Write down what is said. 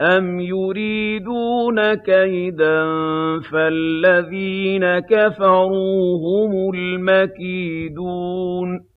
أَمْ يُرِيدُونَ كَيْدًا فَالَّذِينَ كَفَرُوا هُمُ الْمَكِيدُونَ